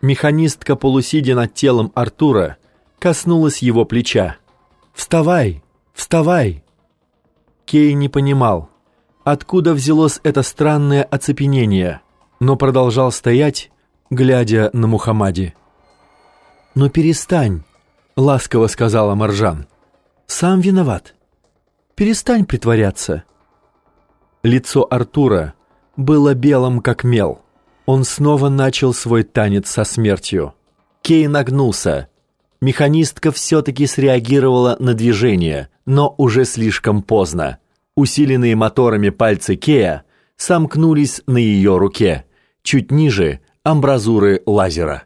Механистка, полусидя над телом Артура, коснулась его плеча. «Вставай! Вставай!» Кей не понимал, откуда взялось это странное оцепенение, но продолжал стоять, глядя на Мухаммади. «Ну перестань», — ласково сказала Маржан. «Сам виноват. Перестань притворяться». Лицо Артура было белым, как мел. Он снова начал свой танец со смертью. Кей нагнулся. Механистка все-таки среагировала на движение, но уже слишком поздно. Усиленные моторами пальцы Кея сомкнулись на ее руке, чуть ниже амбразуры лазера.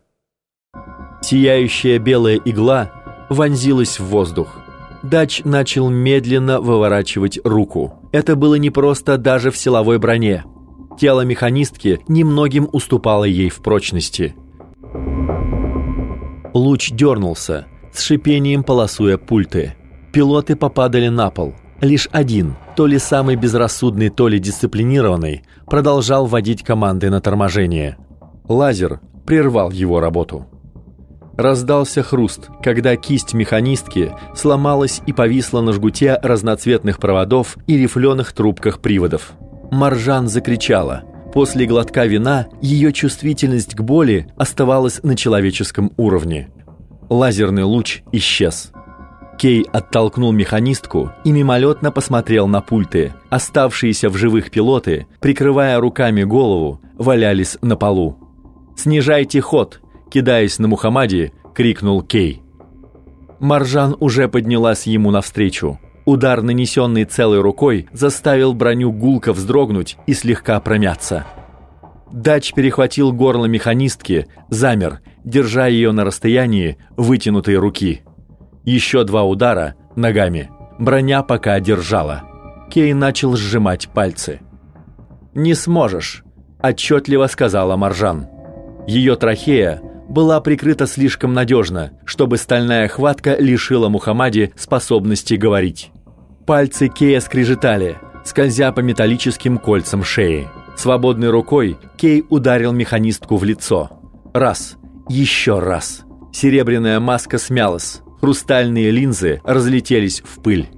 Сияющая белая игла вонзилась в воздух. Дач начал медленно выворачивать руку. Это было не просто даже в силовой броне. Тело механистки немногим уступало ей в прочности. Луч дернулся, с шипением полосуя пульты. Пилоты попадали на пол. Лишь один, то ли самый безрассудный, то ли дисциплинированный, продолжал водить команды на торможение. Лазер прервал его работу. Раздался хруст, когда кисть механистки сломалась и повисла на жгуте разноцветных проводов и рифленых трубках приводов. Маржан закричала. После глотка вина ее чувствительность к боли оставалась на человеческом уровне. Лазерный луч исчез. Кей оттолкнул механистку и мимолетно посмотрел на пульты. Оставшиеся в живых пилоты, прикрывая руками голову, валялись на полу. «Снижайте ход!» кидаясь на Мухаммади, крикнул Кей. Маржан уже поднялась ему навстречу. Удар, нанесенный целой рукой, заставил броню гулко вздрогнуть и слегка промяться. Дач перехватил горло механистки, замер, держа ее на расстоянии вытянутой руки. Еще два удара ногами. Броня пока держала. Кей начал сжимать пальцы. «Не сможешь», – отчетливо сказала Маржан. Ее трахея была прикрыта слишком надежно, чтобы стальная хватка лишила Мухаммади способности говорить. Пальцы Кея скрежетали, скользя по металлическим кольцам шеи. Свободной рукой Кей ударил механистку в лицо. Раз, еще раз. Серебряная маска смялась, хрустальные линзы разлетелись в пыль.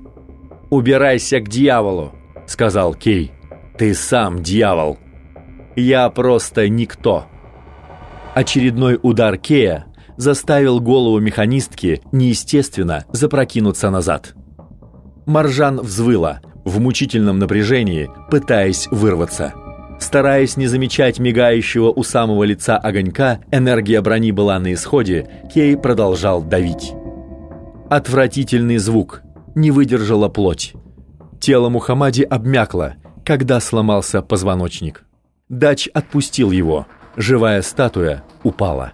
«Убирайся к дьяволу», — сказал Кей. «Ты сам дьявол». «Я просто никто». Очередной удар Кея заставил голову механистки неестественно запрокинуться назад. Маржан взвыла в мучительном напряжении, пытаясь вырваться. Стараясь не замечать мигающего у самого лица огонька, энергия брони была на исходе, Кей продолжал давить. Отвратительный звук. Не выдержала плоть. Тело Мухаммади обмякло, когда сломался позвоночник. Дач отпустил его – Живая статуя упала.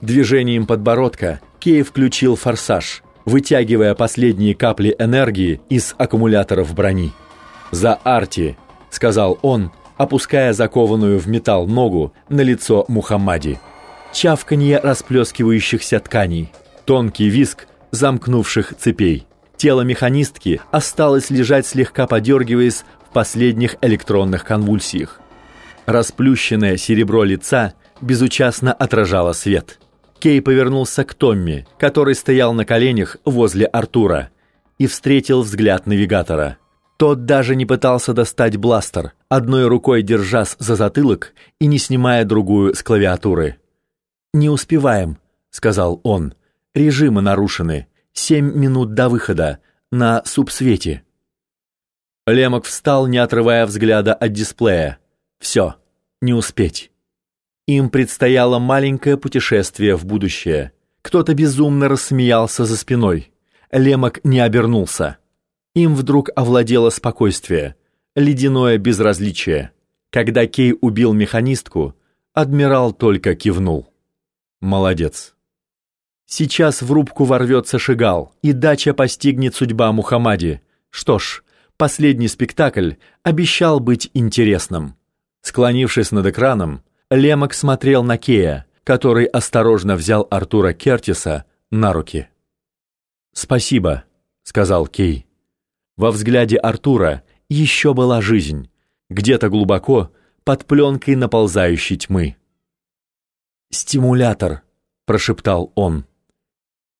Движением подбородка Кей включил форсаж, вытягивая последние капли энергии из аккумуляторов брони. «За Арти!» — сказал он, опуская закованную в металл ногу на лицо Мухаммади. Чавканье расплескивающихся тканей, тонкий виск замкнувших цепей. Тело механистки осталось лежать слегка подергиваясь в последних электронных конвульсиях. Расплющенное серебро лица безучастно отражало свет. Кей повернулся к Томми, который стоял на коленях возле Артура, и встретил взгляд навигатора. Тот даже не пытался достать бластер, одной рукой держась за затылок и не снимая другую с клавиатуры. «Не успеваем», — сказал он. «Режимы нарушены. Семь минут до выхода. На субсвете». Лемок встал, не отрывая взгляда от дисплея. Все, не успеть. Им предстояло маленькое путешествие в будущее. Кто-то безумно рассмеялся за спиной. Лемок не обернулся. Им вдруг овладело спокойствие, ледяное безразличие. Когда Кей убил механистку, адмирал только кивнул. Молодец. Сейчас в рубку ворвется Шигал, и дача постигнет судьба Мухаммади. Что ж, последний спектакль обещал быть интересным. Склонившись над экраном, Лемок смотрел на Кея, который осторожно взял Артура Кертиса на руки. «Спасибо», — сказал Кей. Во взгляде Артура еще была жизнь, где-то глубоко, под пленкой наползающей тьмы. «Стимулятор», — прошептал он.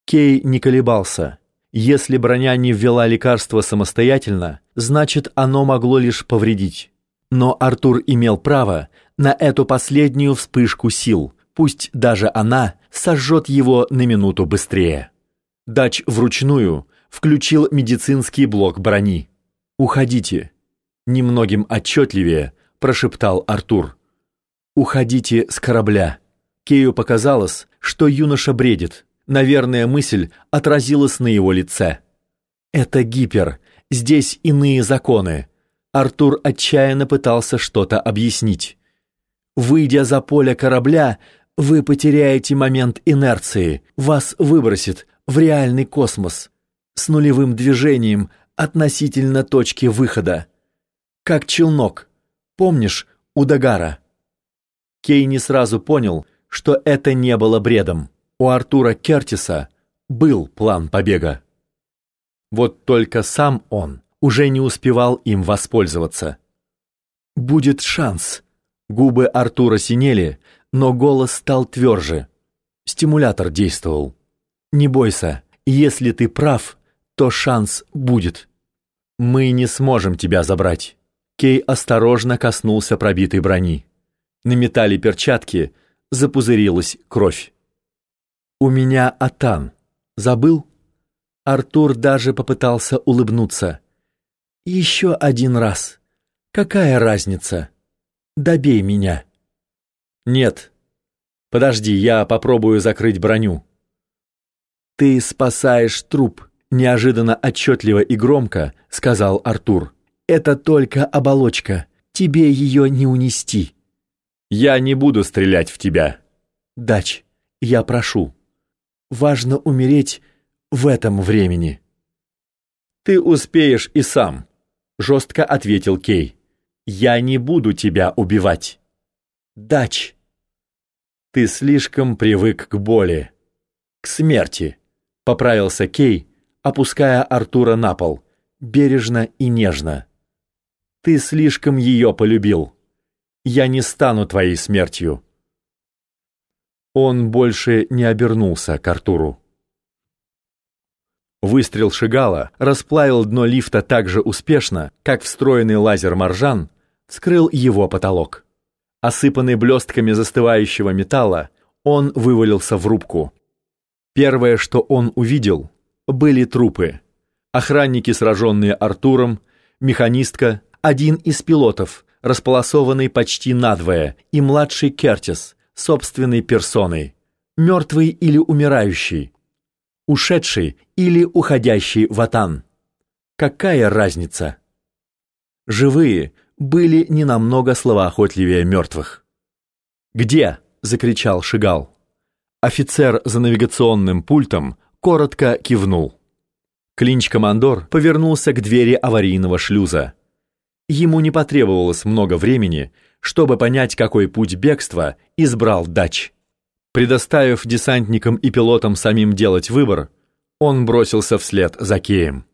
Кей не колебался. Если броня не ввела лекарство самостоятельно, значит, оно могло лишь повредить. Но Артур имел право на эту последнюю вспышку сил, пусть даже она сожжет его на минуту быстрее. Дач вручную включил медицинский блок брони. «Уходите», — немногим отчетливее прошептал Артур. «Уходите с корабля». Кею показалось, что юноша бредит. Наверное, мысль отразилась на его лице. «Это гипер. Здесь иные законы». Артур отчаянно пытался что-то объяснить. «Выйдя за поле корабля, вы потеряете момент инерции, вас выбросит в реальный космос с нулевым движением относительно точки выхода. Как челнок. Помнишь у Дагара?» Кей не сразу понял, что это не было бредом. У Артура Кертиса был план побега. Вот только сам он уже не успевал им воспользоваться. «Будет шанс». Губы Артура синели, но голос стал тверже. Стимулятор действовал. «Не бойся, если ты прав, то шанс будет. Мы не сможем тебя забрать». Кей осторожно коснулся пробитой брони. На металле перчатки запузырилась кровь. «У меня Атан. Забыл?» Артур даже попытался улыбнуться. «Еще один раз. Какая разница? Добей меня». «Нет. Подожди, я попробую закрыть броню». «Ты спасаешь труп», — неожиданно отчетливо и громко сказал Артур. «Это только оболочка. Тебе ее не унести». «Я не буду стрелять в тебя». «Дач, я прошу. Важно умереть в этом времени». «Ты успеешь и сам», — жестко ответил Кей. «Я не буду тебя убивать». «Дач». «Ты слишком привык к боли, к смерти», — поправился Кей, опуская Артура на пол, бережно и нежно. «Ты слишком ее полюбил» я не стану твоей смертью». Он больше не обернулся к Артуру. Выстрел Шигала расплавил дно лифта так же успешно, как встроенный лазер Маржан скрыл его потолок. Осыпанный блестками застывающего металла, он вывалился в рубку. Первое, что он увидел, были трупы. Охранники, сраженные Артуром, механистка, один из пилотов, располосованный почти надвое, и младший Кертис, собственной персоной, мертвый или умирающий, ушедший или уходящий в Атан. Какая разница? Живые были не намного словоохотливее мертвых. «Где?» — закричал Шигал. Офицер за навигационным пультом коротко кивнул. Клинч-командор повернулся к двери аварийного шлюза. Ему не потребовалось много времени, чтобы понять, какой путь бегства избрал Дач. Предоставив десантникам и пилотам самим делать выбор, он бросился вслед за Кеем.